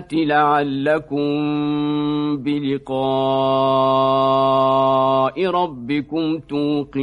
الآيات لعلكم بلقاء ربكم توقنون